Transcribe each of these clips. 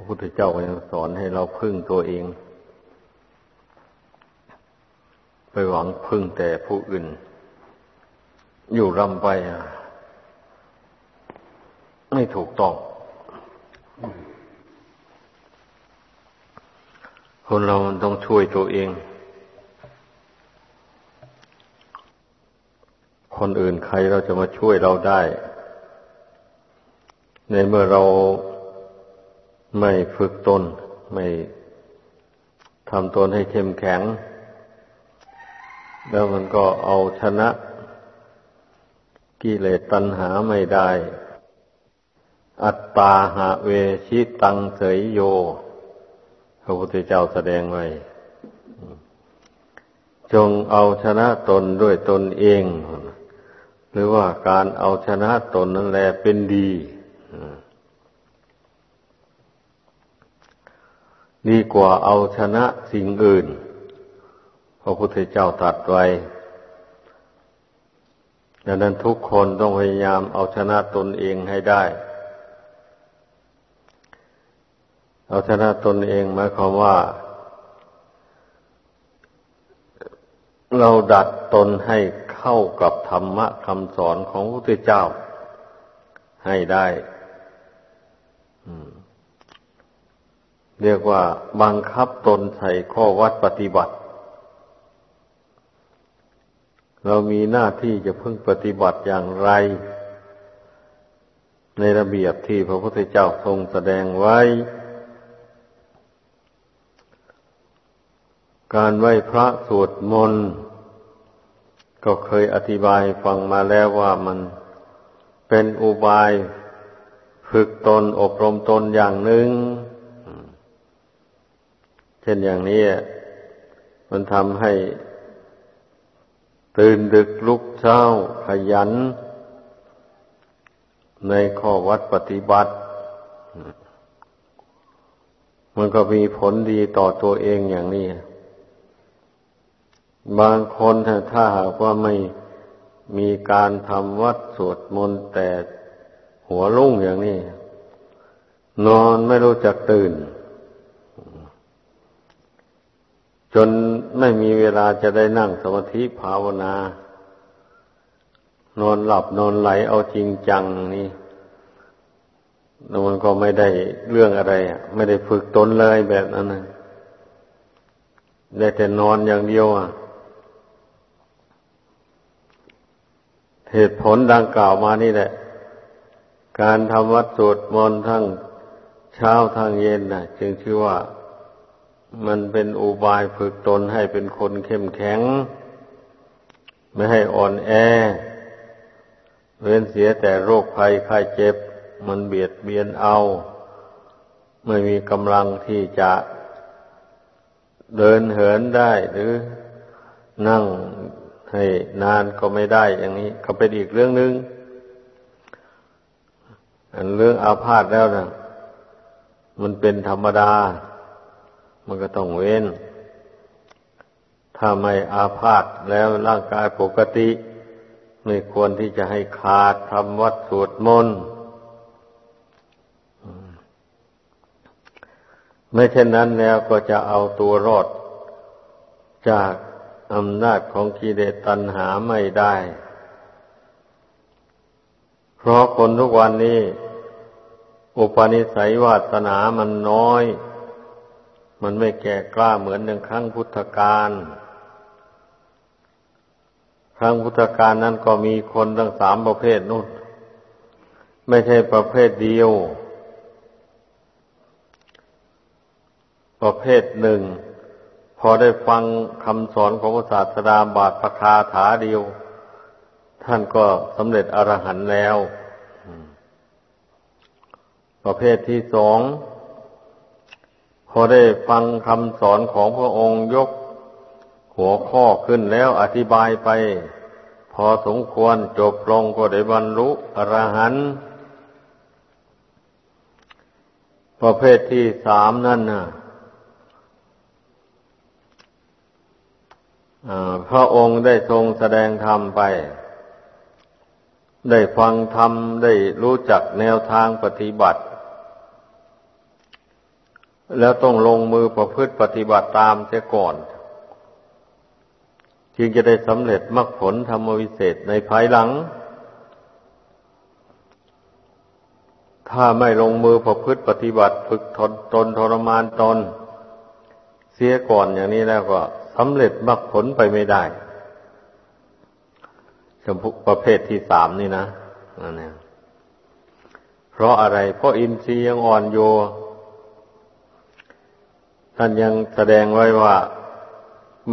ระพุทธเจ้าก็ยังสอนให้เราพึ่งตัวเอง ไปหวังพึ่งแต่ผู้อื่น อยู่รำไปไม่ถูกต้อง คนเรามันต้องช่วยตัวเอง คนอื่นใครเราจะมาช่วยเราได้ ในเมื่อเรา ไม่ฝึกตน ไม่ทำตนให้เข้มแข็ง แล้วมันก็เอาชนะกิเลสตัณหาไม่ได้ อัตตาหาเวชิตังเสยโย พระพุทธเจ้าแสดงไว้ จงเอาชนะตนด้วยตนเอง หรือว่าการเอาชนะตนนั่นแหละเป็นดี ดีกว่าเอาชนะสิ่งอื่น พระพุทธเจ้าตรัสไว้ดังนั้นทุกคนต้องพยายามเอาชนะตนเองให้ได้ เอาชนะตนเองหมายความว่า เราดัดตนให้เข้ากับธรรมะคำสอนของพระพุทธเจ้าให้ได้ อืม เรียกว่าบังคับตนใส่ข้อวัดปฏิบัติ เรามีหน้าที่จะพึ่งปฏิบัติอย่างไร ในระเบียบที่พระพุทธเจ้าทรงแสดงไว้ การไหว้พระสวดมนต์ก็เคยอธิบายฟังมาแล้วว่ามันเป็นอุบาย ฝึกตนอบรมตนอย่างหนึ่ง เช่นอย่างนี้มันทำให้ตื่นดึกลุกเช้าขยัน ในข้อวัดปฏิบัติ มันก็มีผลดีต่อตัวเองอย่างนี้ บางคนถ้าหากว่าไม่มีการทำวัดสวดมนต์แต่หัวลุ่งอย่างนี้ นอนไม่รู้จักตื่น จนไม่มีเวลาจะได้นั่งสมาธิภาวนา นอนหลับนอนไหลเอาจริงจังนี่มันก็ไม่ได้เรื่องอะไรไม่ได้ฝึกตนเลยแบบนั้นนะได้แต่นอนอย่างเดียวอะเหตุผลดังกล่าวมานี่แหละ การทำวัดสวดมนต์ทั้งเช้าทั้งเย็นนะจึงชื่อว่า มันเป็นอุบายฝึกตนให้เป็นคนเข้มแข็ง ไม่ให้อ่อนแอ เว้นเสียแต่โรคภัยไข้เจ็บ มันเบียดเบียนเอา ไม่มีกำลังที่จะเดินเหินได้หรือนั่งให้นานก็ไม่ได้อย่างนี้ ก็เป็นอีกเรื่องหนึง่งอันเรื่องอาพาธแล้วนะมันเป็นธรรมดา มันก็ต้องเว้น ถ้าไม่อาพาธแล้วร่างกายปกติ ไม่ควรที่จะให้ขาดทำวัดสวดมนต์ไม่เช่นนั้นแล้วก็จะเอาตัวรอด จากอำนาจของกิเลสตัณหาไม่ได้ เพราะคนทุกวันนี้ อุปนิสัยวาสนามันน้อย มันไม่แก่กล้าเหมือนอย่างครั้งพุทธกาลครั้งพุทธกาลนั้นก็มีคนทั้งสามประเภทนู่น ไม่ใช่ประเภทเดียว ประเภทหนึ่ง พอได้ฟังคำสอนของพระศาสดาบาทประคาถาเดียว ท่านก็สำเร็จอรหันต์แล้ว ประเภทที่สอง พอได้ฟังคำสอนของพระองค์ยก หัวข้อขึ้นแล้วอธิบายไป พอสมควรจบลงก็ได้บรรลุอรหันต์ประเภทที่สามนั่นนะพระองค์ได้ทรงแสดงธรรมไป ได้ฟังธรรมได้รู้จักแนวทางปฏิบัติ แล้วต้องลงมือประพฤติปฏิบัติตามเสียก่อน จึงจะได้สำเร็จมรรคผลธรรมวิเศษในภายหลัง ถ้าไม่ลงมือประพฤติปฏิบัติฝึกทนตนทรมานตน เสียก่อนอย่างนี้แล้วก็สำเร็จมรรคผลไปไม่ได้ชมพุประเภทที่สามนี่นะนั่นเองเพราะอะไร เพราะอินทรีย์ยังอ่อนโย ท่านยังแสดงไว้ว่า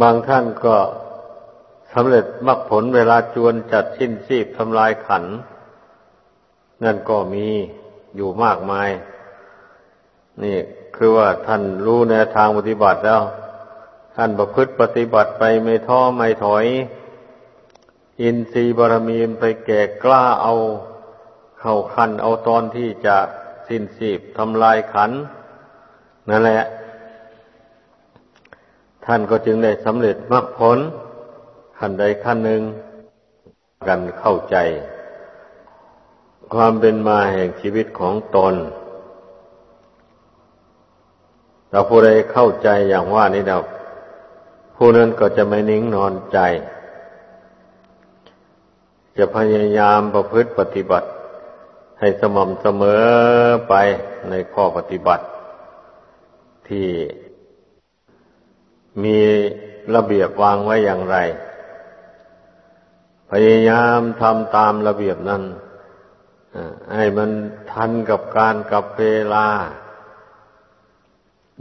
บางท่านก็สำเร็จมรรคผลเวลาจวนจัดชิ้นชีพทำลายขัน นั่นก็มีอยู่มากมาย นี่คือว่าท่านรู้แนวทางปฏิบัติแล้ว ท่านประพฤติปฏิบัติไปไม่ท้อไม่ถอย อินทรีย์บารมีไปแก่กล้าเอา เข้าคันเอาตอนที่จะสิ้นสีบทำลายขัน นั่นแหละ ท่านก็จึงได้สำเร็จมรรคผลขั้นใดขั้นหนึ่งกันเข้าใจ ความเป็นมาแห่งชีวิตของตนเราผู้ใดเข้าใจอย่างว่านี้เราผู้นั้นก็จะไม่นิ่งนอนใจ จะพยายามประพฤติปฏิบัติ ให้สม่ำเสมอไปในข้อปฏิบัติ ที่ มีระเบียบวางไว้อย่างไร พยายามทำตามระเบียบนั้นให้มันทันกับการกับเวลา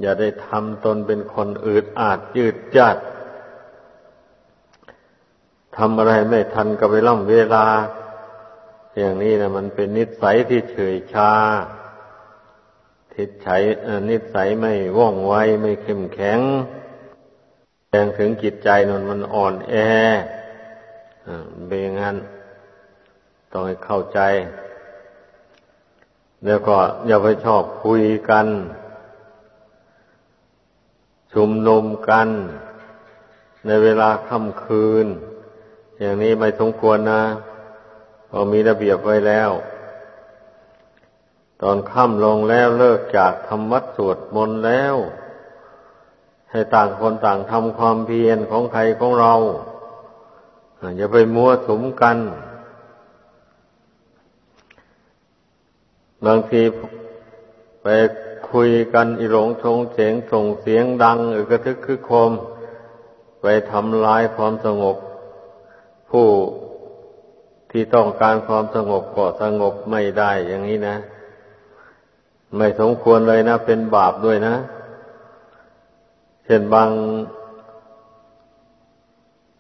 อย่าได้ทำตนเป็นคนอืดอาดยืดจัดทำอะไรไม่ทันกับเวลาเวลา อย่างนี้นะมันเป็นนิสัยที่เฉยชาทิศใช้นิสัยไม่ว่องไวไม่เข้มแข็ง งถึงจิตใจนนมันอ่อนแอเป็นอย่างนั้นต้องให้เข้าใจ แล้วก็อย่าไปชอบคุยกัน ชุมนุมกัน ในเวลาค่ำคืน อย่างนี้ไม่สมควรนะพอมีระเบียบไว้แล้ว ตอนค่ำลงแล้วเลิกจากทำวัดสวดมนต์แล้ว ให้ต่างคนต่างทำความเพียรของใครของเราอย่าไปมัวสุมกัน บางทีไปคุยกันอีหลงชงเสียงส่งเสียงดังอึกระทึกคือโคม ไปทำลายความสงบ ผู้ที่ต้องการความสงบก็สงบไม่ได้อย่างนี้นะ ไม่สมควรเลยนะ เป็นบาปด้วยนะ เช่นบาง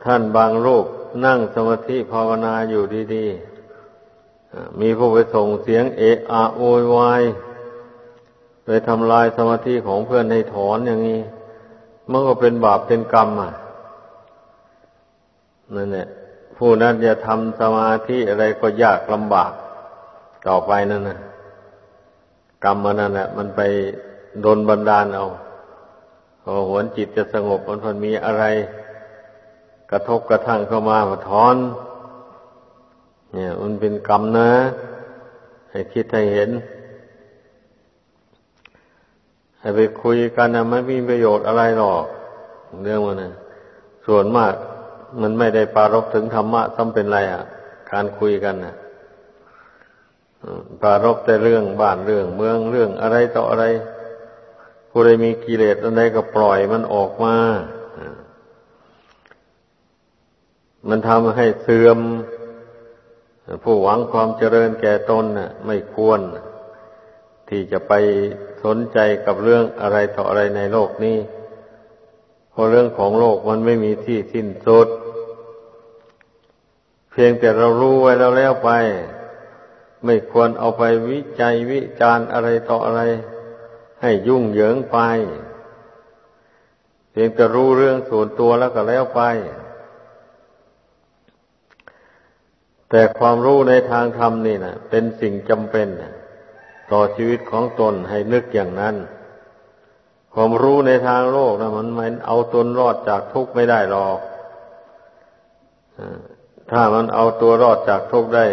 ท่านบางรูปนั่งสมาธิภาวนาอยู่ดีๆ มีผู้ไปส่งเสียงเอะอะโวยวายไปทำลายสมาธิของเพื่อนให้ถอนอย่างนี้ มันก็เป็นบาปเป็นกรรมอะนั่นแหละผู้นั้นจะทำสมาธิอะไรก็ยากลำบากต่อไปนั่นนะกรรมมันนั่นแหละมันไปโดนบันดาลเอา พอหวนจิตจะสงบมันพนมีอะไร กระทบกระทั่งเข้ามามาถอน เนี่ย มันเป็นกรรมนะ ให้คิดให้เห็น ให้ไปคุยกันนะไม่มีประโยชน์อะไรหรอก เรื่องมันนะส่วนมาก มันไม่ได้ปารกถึงธรรมะซ้ำเป็นไรอะ การคุยกันนะปารกแต่เรื่องบ้านเรื่องเมืองเรื่องอะไรต่ออะไร ผู้ใดมีกิเลสอะไรก็ปล่อยมันออกมา มันทำให้เสื่อม ผู้หวังความเจริญแก่ตนน่ะ ไม่ควร ที่จะไปสนใจกับเรื่องอะไรต่ออะไรในโลกนี้เพราะเรื่องของโลกมันไม่มีที่สิ้นสุด เพียงแต่เรารู้ไว้แล้วแล้วไป ไม่ควรเอาไปวิจัยวิจารณ์อะไรต่ออะไร ให้ยุ่งเหยิงไป เพียงแต่รู้เรื่องส่วนตัวแล้วก็แล้วไป แต่ความรู้ในทางธรรมนี่นะเป็นสิ่งจำเป็นต่อชีวิตของตนให้นึกอย่างนั้น ความรู้ในทางโลกนะมันมันเอาตนรอดจากทุกข์ไม่ได้หรอกถ้ามันเอาตัวรอดจากทุกข์ได้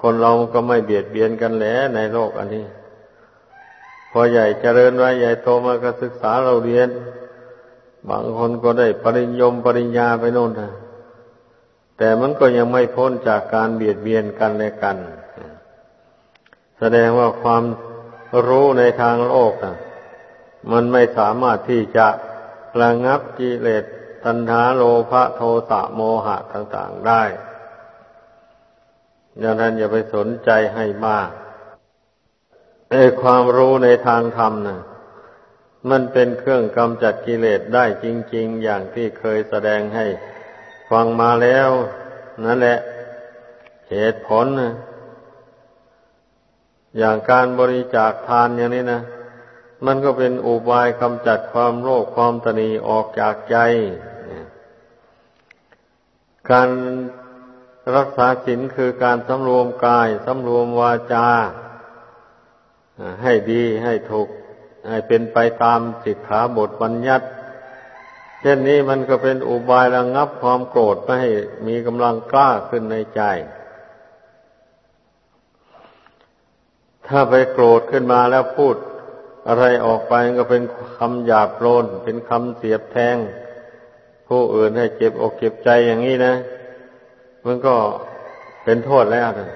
คนเราก็ไม่เบียดเบียนกันแล้วในโลกอันนี้ พอใหญ่เจริญไว้ใหญ่โตมาก็ศึกษาเราเรียน บางคนก็ได้ปริญญมปริญญาไปโน่นนะแต่มันก็ยังไม่พ้นจากการเบียดเบียนกันและกัน แสดงว่าความรู้ในทางโลกนะมันไม่สามารถที่จะระงับกิเลสตัณหาโลภะโทสะโมหะต่าง ๆได้ดังนั้นอย่าไปสนใจให้มาก ไอ้ความรู้ในทางธรรมนะ่ะ มันเป็นเครื่องกำจัดกิเลสได้จริง ๆ อย่างที่เคยแสดงให้ฟังมาแล้ว นั่นแหละ เหตุผลนะอย่างการบริจาคทานอย่างนี้นะมันก็เป็นอุบายกำจัดความโลภความตนีออกจากใจ การรักษาศีลคือการสำรวมกายสำรวมวาจา ให้ดีให้ถูกให้เป็นไปตามสิกขาบทบัญญัติ เช่นนี้มันก็เป็นอุบายระงับความโกรธไม่ให้มีกำลังกล้าขึ้นในใจ ถ้าไปโกรธขึ้นมาแล้วพูดอะไรออกไปก็เป็นคำหยาบโลนเป็นคำเสียบแทง ผู้อื่นให้เจ็บอกเจ็บใจอย่างนี้นะ มันก็เป็นโทษแล้วนะ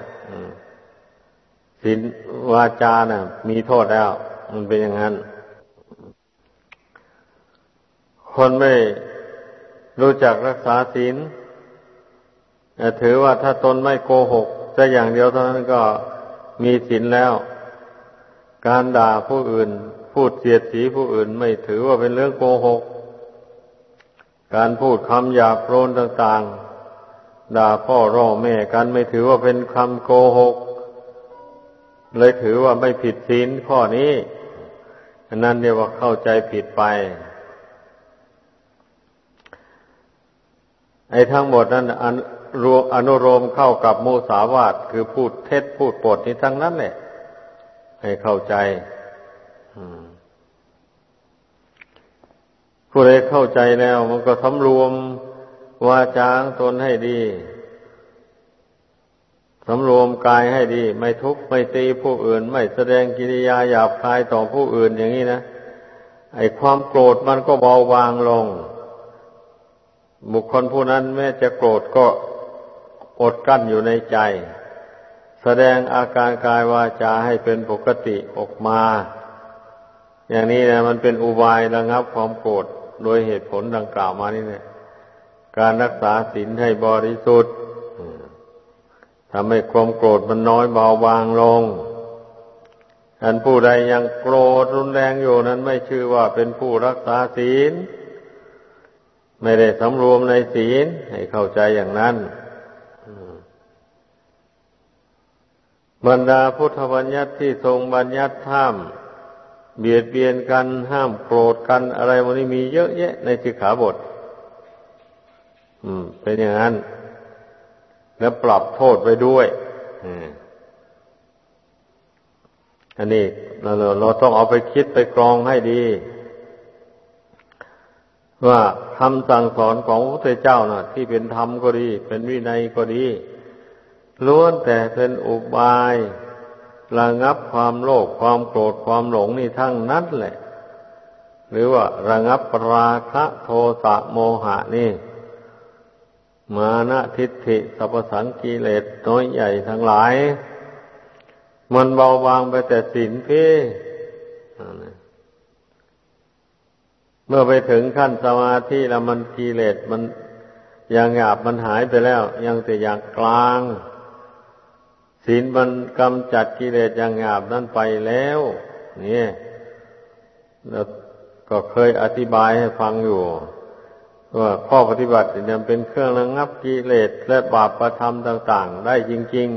ศีลวาจานะ่ะ มีโทษแล้ว มันเป็นอย่างนั้น คนไม่รู้จักรักษาศีลถือว่าถ้าตนไม่โกหกจะอย่างเดียวเท่านั้นก็มีศีลแล้ว การด่าผู้อื่น พูดเสียดสีผู้อื่นไม่ถือว่าเป็นเรื่องโกหก การพูดคำหยาบโลนต่าง ๆ ด่าพ่อร่อแม่กันไม่ถือว่าเป็นคำโกหก เลยถือว่าไม่ผิดศีลข้อนี้อันนั้นเรียกว่าเข้าใจผิดไป ไอ้ทั้งหมดนั้นอนุโรมเข้ากับโมสาวาทคือพูดเท็จพูดปดนี้ทั้งนั้นแหละให้เข้าใจผู้ใดเข้าใจแล้ว มันก็สำรวมวาจางตนให้ดี สำรวมกายให้ดี ไม่ทุบไม่ตีผู้อื่น ไม่แสดงกิริยาหยาบคายต่อผู้อื่นอย่างนี้นะไอ้ความโกรธมันก็เบาบางลง บุคคลผู้นั้นแม้จะโกรธก็อดกั้นอยู่ในใจ แสดงอาการกายวาจาให้เป็นปกติออกมา อย่างนี้นะมันเป็นอุบายระงับความโกรธโดยเหตุผลดังกล่าวมานี่เนี่ยการรักษาศีลให้บริสุทธิ์ ทำให้ความโกรธมันน้อยเบาบางลงอันผู้ใดยังโกรธรุนแรงอยู่นั้นไม่ชื่อว่าเป็นผู้รักษาศีล ไม่ได้สำรวมในศีลให้เข้าใจอย่างนั้นบรรดาพุทธบัญญัติที่ทรงบัญญัติห้าม เบียดเบียนกันห้ามโกรธกันอะไรวันนี้มีเยอะแยะในสิกขาบท อืม เป็นอย่างนั้น แล้วปรับโทษไปด้วยอันนี้เราเราต้องเอาไปคิดไปกรองให้ดี ว่าคำสั่งสอนของพระพุทธเจ้านะ่ะ ที่เป็นธรรมก็ดี เป็นวินัยก็ดีล้วนแต่เป็นอุบายระงับความโลภความโกรธความหลงนี่ทั้งนั้นแหละ หรือว่าระงับราคะโทสะโมหะนี่ มานะทิฏฐิสัพสังกิเลสน้อยใหญ่ทั้งหลาย มันเบาบางไปแต่สินพี่เมื่อไปถึงขั้นสมาธิแล้วมันกิเลสมันอย่างหยาบมันหายไปแล้ว ยังแต่อย่างกลางศีลมันกำจัดกิเลสอย่างหยาบนั่นไปแล้วนี่แล้วก็เคยอธิบายให้ฟังอยู่ ว่าข้อปฏิบัติเนี่ยเป็นเครื่องระงับกิเลสและบาปประธรรมต่าง ๆ ได้จริง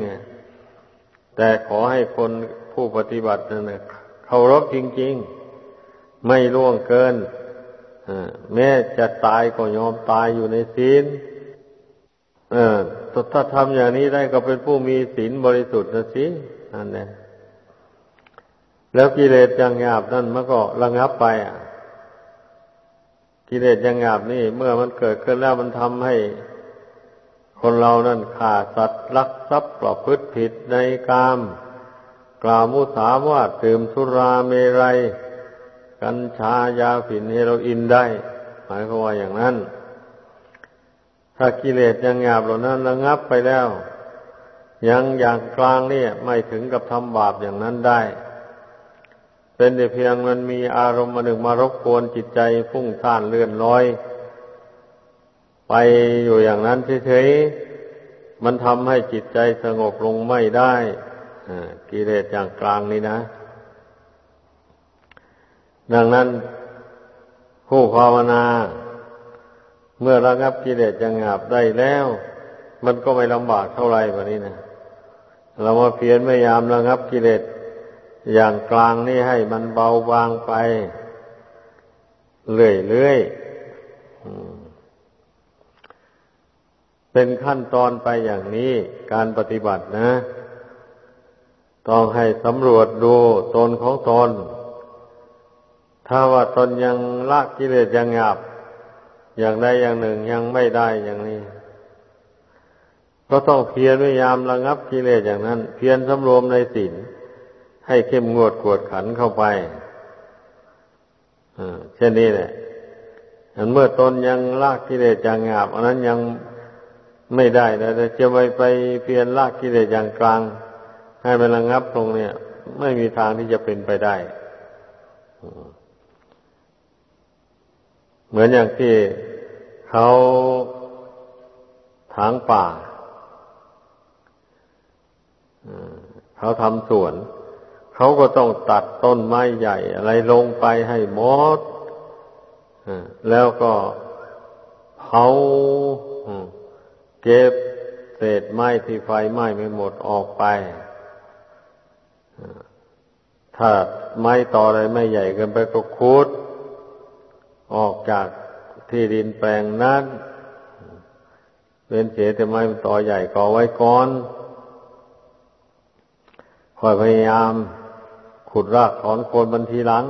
ๆแต่ขอให้คนผู้ปฏิบัตินั่นเคารพจริง ๆ ไม่ล่วงเกินแม้จะตายก็ยอมตายอยู่ในศีลเออถ้าทำอย่างนี้ได้ก็เป็นผู้มีศีลบริสุทธิ์นะสินั่นแหละแล้วกิเลสยังหยาบนั่นมันก็ระงับไป อะ กิเลสยังหยาบนี่ เมื่อมันเกิดขึ้นแล้วมันทำให้ คนเรานั่นขาดสัตว์ลักทรัพย์ประพฤติผิดในกาม กล่าวมุสาวาทดื่มสุราเมรัย กัญชายาฝิ่นเฮโรอีนได้ หมายความว่าอย่างนั้น ถ้ากิเลสยังหยาบเหล่านั้นระงับไปแล้ว ยังอย่างกลางนี่ไม่ถึงกับทำบาปอย่างนั้นได้ เป็นแต่เพียงมันมีอารมณ์มาหนึ่งมารบกวนจิตใจฟุ้งซ่านเลื่อนลอย ไปอยู่อย่างนั้นเฉยๆมันทำให้จิตใจสงบลงไม่ได้กิเลสอย่างกลางนี่นะ ดังนั้นผู้ภาวนา เมื่อระงับกิเลสอย่างหยาบได้แล้ว มันก็ไม่ลำบากเท่าไหร่แบบนี้นะเรามาเพียรพยายามระงับกิเลส อย่างกลางนี่ให้มันเบาบางไป เรื่อยๆเป็นขั้นตอนไปอย่างนี้การปฏิบัตินะ ต้องให้สำรวจดูตนของตน ถ้าว่าตนยังละกิเลสยังหยาบ อย่างใดอย่างหนึ่งยังไม่ได้อย่างนี้ก็ต้องเพียรพยายามระงับกิเลสอย่างนั้น เพียรสำรวมในศีล ให้เข้มงวดกวดขันเข้าไปเช่นนี้แหละเมื่อตนยังละกิเลสอย่างหยาบอันนั้นยังไม่ได้แต่จะไปไปเพียรละกิเลสอย่างกลาง ให้มันระงับลงเนี่ย ไม่มีทางที่จะเป็นไปได้ เหมือนอย่างที่เขาถางป่าเขาทำสวนเขาก็ต้องตัดต้นไม้ใหญ่อะไรลงไปให้หมดแล้วก็เผาเก็บเศษไม้ที่ไฟไหม้ไม่หมดออกไป ถ้าไม้ต่ออะไรไม่ใหญ่เกินไปก็คูดออกจากที่ดินแปลงนั้นเป็นเสียแต่ไม้ต่อใหญ่ก่อไว้ก่อนคอยพยายาม ขุดรากถอนโคนบันทีหลัง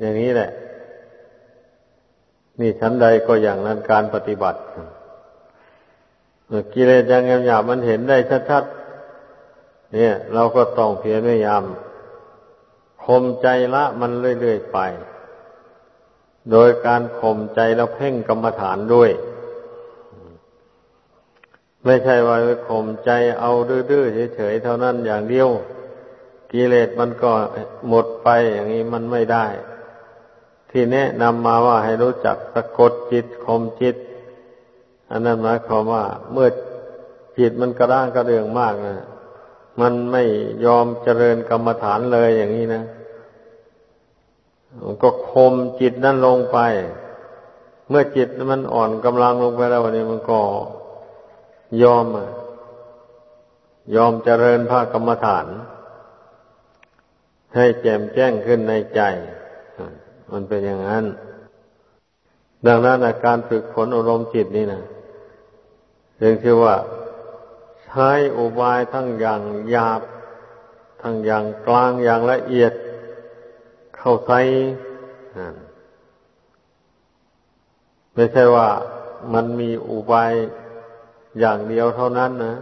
อย่างนี้แหละ นี่ชั้นใดก็อย่างนั้นการปฏิบัติกิเลสอยังหยาบมันเห็นได้ชัดๆเนี่ย เราก็ต้องเพียรพยายามข่มใจละมันเรื่อยๆไป โดยการข่มใจแล้วเพ่งกรรมฐานด้วย ไม่ใช่ว่าข่มใจเอาดื้อๆเฉยๆเท่านั้นอย่างเดียว กิเลสมันก็หมดไปอย่างนี้มันไม่ได้ ที่แนะนำมาว่าให้รู้จักสะกดจิตข่มจิต อันนั้นหมายความว่า เมื่อจิตมันกระด้างกระเดืองมากนะมันไม่ยอมเจริญกรรมฐานเลยอย่างนี้นะมันก็คมจิตนั้นลงไป เมื่อจิตมันอ่อนกำลังลงไปแล้วนี่มันก็ยอมยอมเจริญภาคกรรมฐาน ให้แจ่มแจ้งขึ้นในใจ มันเป็นอย่างนั้น ดังนั้นการฝึกฝนอารมณ์จิตนี่นะจึงคือว่าใช้อุบายทั้งอย่างหยาบ ทั้งอย่างกลางอย่างละเอียด เข้าใส่ไม่ใช่ว่ามันมีอุบายอย่างเดียวเท่านั้นนะ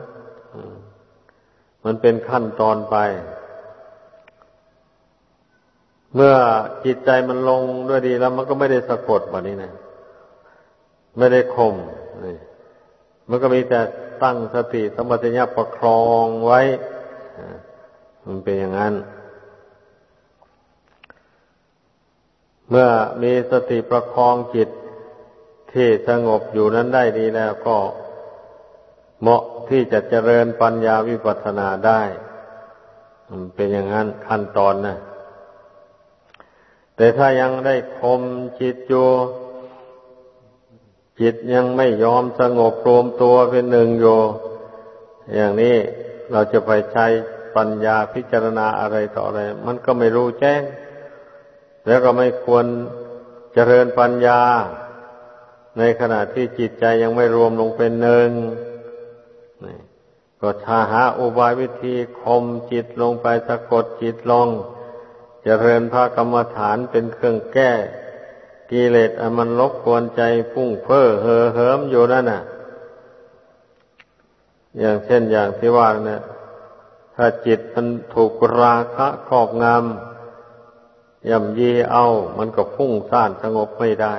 มันเป็นขั้นตอนไป เมื่อจิตใจมันลงด้วยดีแล้วมันก็ไม่ได้สะกดแบบนี้นะ ไม่ได้คมนี่มันก็มีแต่ตั้งสติสมัติญาประคองไว้ มันเป็นอย่างนั้น เมื่อมีสติประคองจิตที่สงบอยู่นั้นได้ดีแล้วก็เหมาะที่จะเจริญปัญญาวิปัสสนาได้ มันเป็นอย่างนั้นขั้นตอนนะ แต่ถ้ายังได้คมจิตอยู่จิตยังไม่ยอมสงบรวมตัวเป็นหนึ่งอยู่ อย่างนี้เราจะไปใช้ปัญญาพิจารณาอะไรต่ออะไร มันก็ไม่รู้แจ้ง แล้วก็ไม่ควรเจริญปัญญา ในขณะที่จิตใจยังไม่รวมลงเป็นหนึ่งก็ชาหาอุบายวิธีคมจิตลงไปสะกดจิตลง จเจริญพระกรรมฐานเป็นเครื่องแก้ กิเลสมันลบกวนใจฟุ้งเฟ้อเห่อเหิมอยู่นั่นน่ะ อย่างเช่นอย่างที่ว่าเนี่ย ถ้าจิตมันถูกราคะครอบงำย่ำยีเอา มันก็พุ่งซ่านสงบไม่ได้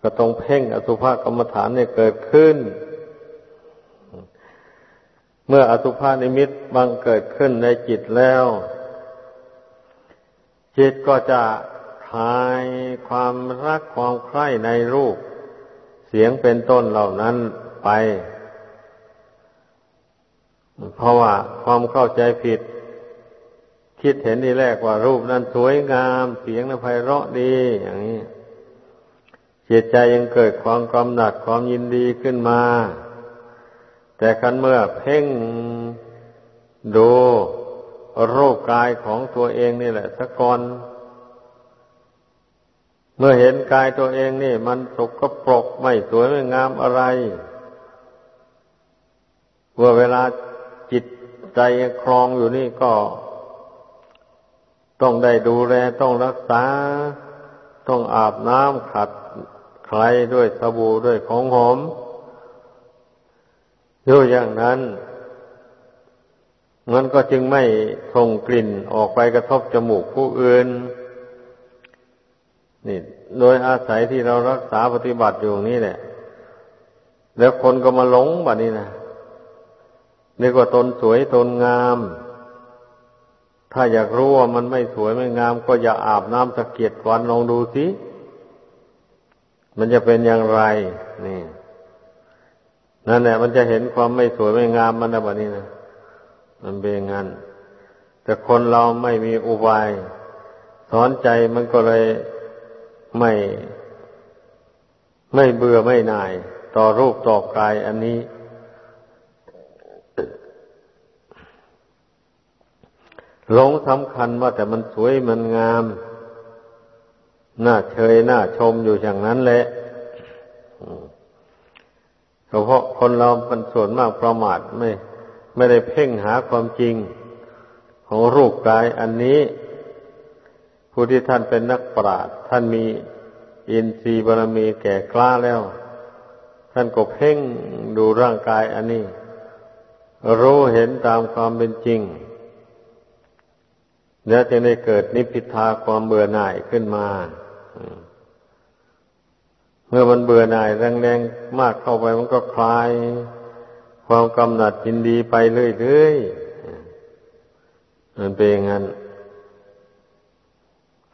ก็ต้องเพ่งอสุภกรรมฐานเนี่ยเกิดขึ้น เมื่ออสุภานิมิตบังเกิดขึ้นในจิตแล้ว จิตก็จะคลายความรักความใคร่ในรูป เสียงเป็นต้นเหล่านั้นไป เพราะว่าความเข้าใจผิด คิดเห็นทีแรกว่ารูปนั้นสวยงาม เสียงนั้นไพเราะดีอย่างนี้จิตใจยังเกิดความกำหนัดความยินดีขึ้นมา แต่คันเมื่อเพ่งดู รูปกายของตัวเองนี่แหละสะก่อน เมื่อเห็นกายตัวเองนี่ มันสกปรกไม่สวยไม่งามอะไรเมื่อเวลาจิตใจคลองอยู่นี่ก็ ต้องได้ดูแลต้องรักษา ต้องอาบน้ำขัดใครด้วยสบู่ด้วยของหอมอยู่อย่างนั้น มันก็จึงไม่ส่งกลิ่นออกไปกระทบจมูกผู้อื่น นี่ โดยอาศัยที่เรารักษาปฏิบัติอยู่นี่แหละแล้วคนก็มาหลงแบบนี้นะนี่ก็ตนสวยตนงาม ถ้าอยากรู้ว่ามันไม่สวยไม่งาม ก็อย่าอาบน้ำสะเก็ดวันลองดูสิมันจะเป็นอย่างไร นี่ นั่นแหละมันจะเห็นความไม่สวยไม่งามมันแบบนี้นะ มันเป็นงั้น แต่คนเราไม่มีอุบายสอนใจมันก็เลยไม่ ไม่เบื่อไม่น่าย ต่อรูปต่อกายอันนี้ หลงสำคัญว่าแต่มันสวยมันงาม น่าเชยน่าชมอยู่อย่างนั้นแหละเพราะคนเราเป็นส่วนมากประมาทไม่ ไม่ได้เพ่งหาความจริงของรูปกายอันนี้ ผู้ที่ท่านเป็นนักปราชญ์ท่านมีอินทรีย์บารมีแก่กล้าแล้ว ท่านก็เพ่งดูร่างกายอันนี้ รู้เห็นตามความเป็นจริงแล้วจะได้เกิดนิพพิทาความเบื่อหน่ายขึ้นมา เมื่อมันเบื่อหน่ายแรงๆมากเข้าไปมันก็คลาย ความกำหนัดยินดีไปเรื่อยๆมันเป็นอย่างนั้น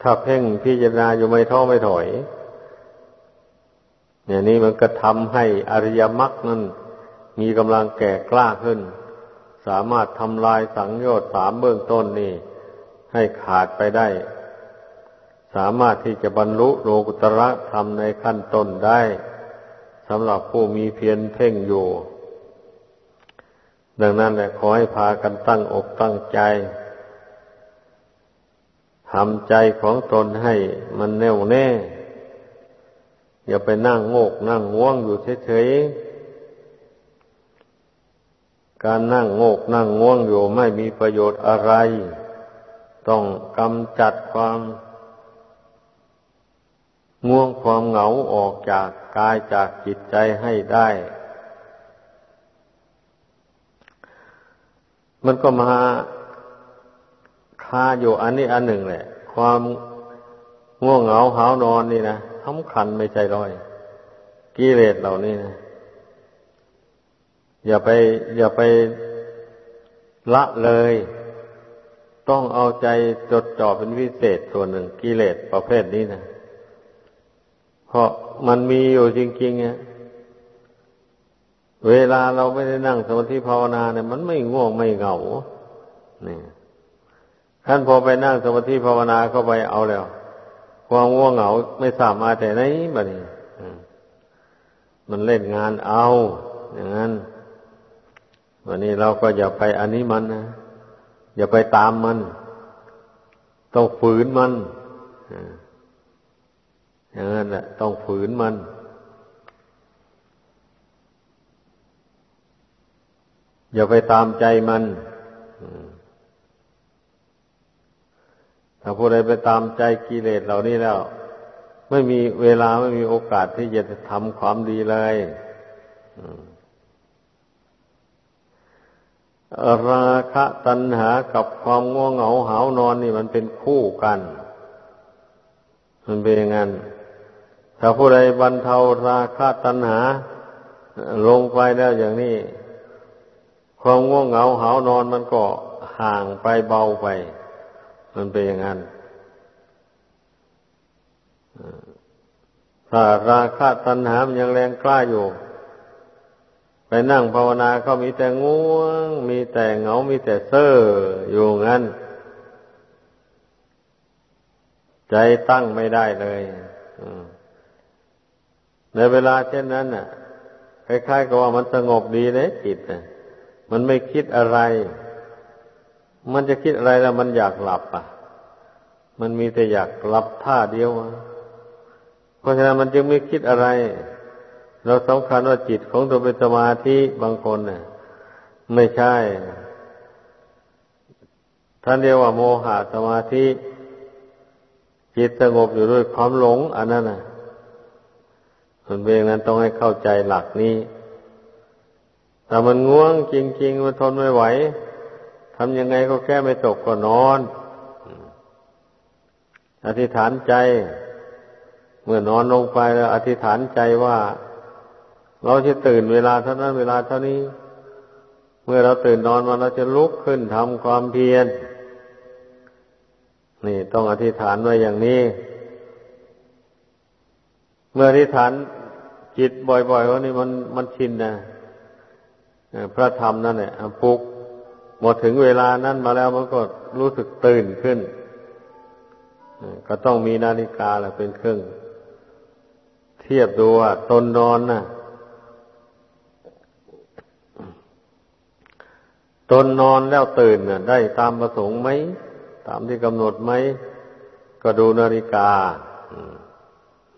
ถ้าเพ่งพิจารณาอยู่ไม่ท้อไม่ถอยเนี่ยนี่มันก็ทำให้อริยมรรคนั้นมีกำลังแก่กล้าขึ้น สามารถทำลายสังโยชน์สามเบื้องต้นนี่ ให้ขาดไปได้ สามารถที่จะบรรลุโลกุตระธรรมในขั้นต้นได้สำหรับผู้มีเพียรเพ่งอยู่ ดังนั้นแหละขอให้พากันตั้งอกตั้งใจทำใจของตนให้มันแน่วแน่ อย่าไปนั่งโงกนั่งง่วงอยู่เฉยๆ การนั่งโงกนั่งง่วงอยู่ไม่มีประโยชน์อะไร ต้องกำจัดความง่วงความเหงาออกจากกายจากจิตใจให้ได้ มันก็มาคาอยู่อันนี้อันหนึ่งแหละ ความง่วงเหงาหาวนอนนี่นะสำคัญไม่ใจร้อยกิเลสเหล่านี้นะอย่าไป อย่าไปละเลย ต้องเอาใจจดจ่อเป็นวิเศษส่วนหนึ่งกิเลสประเภทนี้นะเพราะมันมีอยู่จริงๆเนี่ย เวลาเราไม่ได้นั่งสมาธิภาวนาเนี่ยมันไม่ง่วงไม่เหงาเนี่ยท่านพอไปนั่งสมาธิภาวนาเข้าไปเอาแล้ว ความง่วงเหงาไม่สามารถแต่ไหนบ้านี้มันเล่นงานเอา อย่างนั้นวันนี้เราก็อย่าไปอันนี้มันนะอย่าไปตามมัน ต้องฝืนมันอย่างนั้นแหละต้องฝืนมัน อย่าไปตามใจมันถ้าผู้ใดไปตามใจกิเลสเหล่านี้แล้ว ไม่มีเวลาไม่มีโอกาสที่จะทำความดีเลยราคะตัณหากับความง่วงเหงาหานอนนี่มันเป็นคู่กัน มันเป็นอย่างนั้นถ้าผู้ใดบรรเทาราคะตัณหา ลงไปแล้วอย่างนี้ ความง่วงเหงาหานอนมันก็ห่างไปเบาไป มันเป็นอย่างนั้นถ้าราคะตัณหามยังแรงกล้าอยู่ ไปนั่งภาวนาก็มีแต่ง่วง มีแต่เหงา มีแต่เซ่ออยู่งั้น ใจตั้งไม่ได้เลยในเวลาเช่นนั้นน่ะคล้ายๆกับว่ามันสงบดีเลยจิตน่ะ มันไม่คิดอะไร มันจะคิดอะไรแล้วมันอยากหลับอะ มันมีแต่อยากหลับท่าเดียว เพราะฉะนั้นมันจึงไม่คิดอะไร เราสำคัญว่าจิตของตัวเป็นสมาธิบางคนน่ะไม่ใช่ ท่านเรียกว่าโมหะสมาธิ จิตสงบอยู่ด้วยความหลง อันนั้นน่ะมันเป็นนั้นต้องให้เข้าใจหลักนี้ ถ้ามันง่วงจริงๆมันทนไม่ไหวทำยังไงก็แก้ไม่ตกก็นอน อธิษฐานใจ เมื่อนอนลงไปแล้วอธิษฐานใจว่า เราจะตื่นเวลาเท่านั้นเวลาเท่านี้ เมื่อเราตื่นนอนมาเราจะลุกขึ้นทำความเพียรนี่ต้องอธิษฐานไว้อย่างนี้ เมื่ออธิษฐานจิตบ่อยๆว่านี่มันมันชินนะ พระธรรมนั่นแหละปลุกหมดถึงเวลานั้นมาแล้วมันก็รู้สึกตื่นขึ้น ก็ต้องมีนาฬิกาแหละเป็นเครื่องเทียบดูว่าตนนอนนะ่ะตนนอนแล้วตื่นน่ะได้ตามประสงค์ไหม ตามที่กำหนดไหม ก็ดูนาฬิกา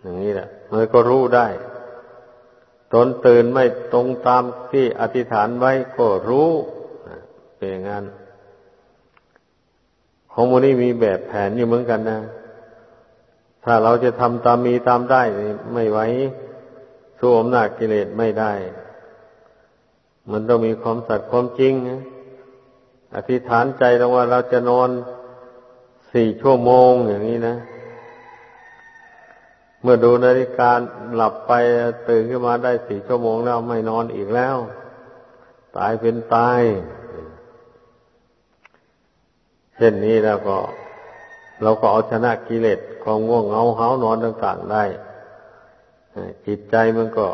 อย่างนี้แหละมันก็รู้ได้ ตนตื่นไม่ตรงตามที่อธิษฐานไว้ก็รู้เป็นอย่างนั้นของมูนี่มีแบบแผนอยู่เหมือนกันนะ ถ้าเราจะทำตามมีตามได้ไม่ไหวสู้อำนาจกิเลสไม่ได้ มันต้องมีความสัตย์ความจริงนะอธิษฐานใจลงว่าเราจะนอนสี่ชั่วโมงอย่างนี้นะ เมื่อดูนาฬิกาหลับไปตื่นขึ้นมาได้สี่ชั่วโมงแล้วไม่นอนอีกแล้ว ตายเป็นตายเช่นนี้แล้วก็ เราก็เอาชนะกิเลสความง่วงเหงาเหานอนต่างๆได้จิตใจมันก็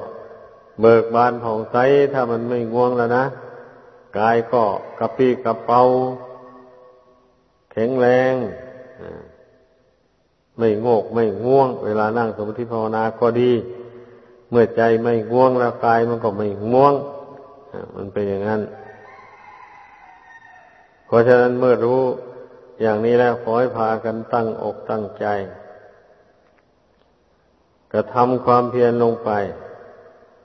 เบิกบานผ่องใสถ้ามันไม่ง่วงแล้วนะกายก็กระปี้กระเป๋าแข็งแรง ไม่โงกไม่ง่วง เวลานั่งสมาธิภาวนาก็ดี เมื่อใจไม่ง่วงแล้วกายมันก็ไม่ง่วงมันเป็นอย่างนั้น เพราะฉะนั้นเมื่อรู้อย่างนี้แล้วขอให้พากันตั้งอกตั้งใจ กระทำความเพียรลงไป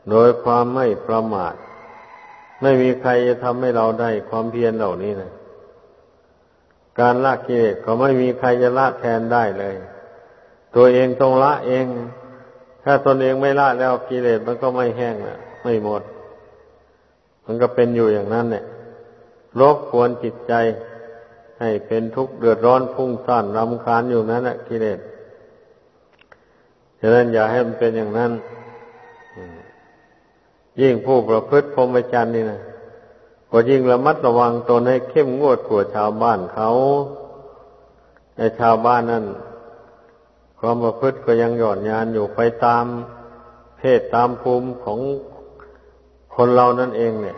โดยความไม่ประมาท ไม่มีใครจะทำให้เราได้ความเพียรเหล่านี้นะการละกิเลสก็ไม่มีใครจะละแทนได้เลย ตัวเองต้องละเอง ถ้าตนเองไม่ละแล้วกิเลสมันก็ไม่แห้งนะไม่หมด มันก็เป็นอยู่อย่างนั้นเนี่ยรบกวนจิตใจให้เป็นทุกข์เดือดร้อนพุ่งซ่านรำคาญอยู่นั้นแหละกิเลสฉะนั้นอย่าให้มันเป็นอย่างนั้นยิ่งผู้ประพฤติพรหมจรรย์นี่นะก็ยิ่งระมัดระวังตนให้เข้มงวดกว่าชาวบ้านเขาไอชาวบ้านนั้น ความประพฤติก็ยังหย่อนยานอยู่ไปตามเพศตามภูมิของคนเรานั่นเองเนี่ย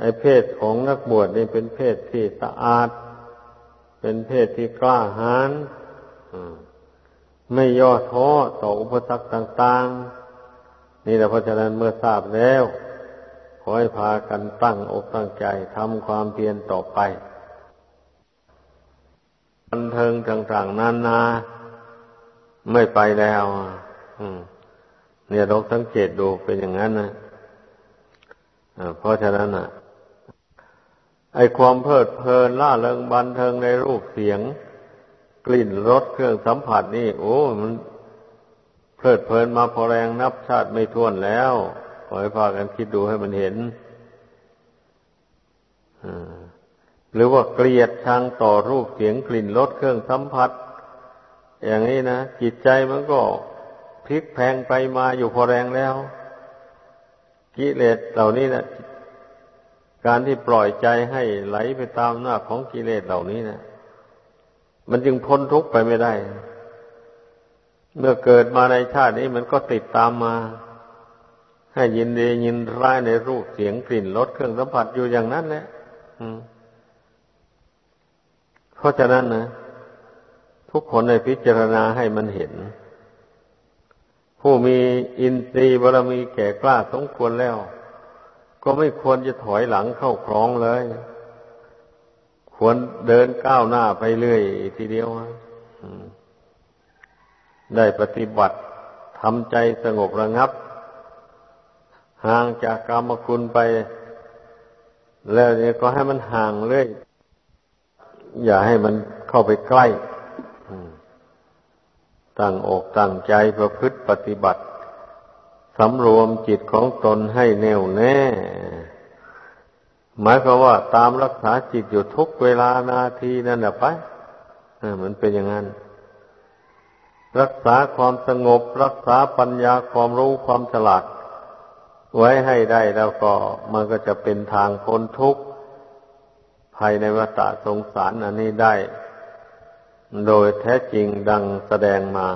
ไอเพศของนักบวชนี่เป็นเพศที่สะอาด เป็นเพศที่กล้าหาญไม่ย่อท้อต่ออุปสรรคต่าง ๆ นี่แหละเพราะฉะนั้นเมื่อทราบแล้ว ขอให้พากันตั้งอกตั้งใจทำความเพียรต่อไป บันเทิงต่างๆนานาไม่ไปแล้วเนี่ยเราสังเกตดูเป็นอย่างนั้นนะเพราะฉะนั้นอะ ไอความเพลิดเพลินล่าเริงบันเทิงในรูปเสียง กลิ่นรสเครื่องสัมผัสนี่ โอ้มันเพลิดเพลินมาพอแรงนับชาติไม่ท้วนแล้วขอให้พากันคิดดูให้มันเห็น หรือว่าเกลียดชังต่อรูปเสียงกลิ่นรสเครื่องสัมผัส อย่างนี้นะจิตใจมันก็พลิกแพงไปมาอยู่พอแรงแล้ว กิเลสเหล่านี้นะการที่ปล่อยใจให้ไหลไปตามหน้าของกิเลสเหล่านี้นะมันจึงพ้นทุกข์ไปไม่ได้ เมื่อเกิดมาในชาตินี้มันก็ติดตามมา ให้ยินดียินร้ายในรูปเสียงกลิ่นรสเครื่องสัมผัสอยู่อย่างนั้นแหละ เพราะฉะนั้นนะ ทุกคนในพิจารณาให้มันเห็น ผู้มีอินทรีย์บารมีแก่กล้าสมควรแล้ว ก็ไม่ควรจะถอยหลังเข้าคลองเลย ควรเดินก้าวหน้าไปเรื่อยทีเดียวได้ปฏิบัติทำใจสงบระงับ ห่างจากกรรมคุณไป แล้วเนี่ยก็ให้มันห่างเรื่อย อย่าให้มันเข้าไปใกล้ตั้งอกตั้งใจประพฤติปฏิบัติสำรวมจิตของตนให้แน่วแน่ หมายความว่าตามรักษาจิตอยู่ทุกเวลานาทีนั่นแหละไปมันเป็นอย่างนั้น รักษาความสงบ รักษาปัญญาความรู้ความฉลาด ไว้ให้ได้แล้วก็มันก็จะเป็นทางพ้นทุกข์ ภายในวัฏสงสารอันนี้ได้ โดยแท้จริงดังแสดงมา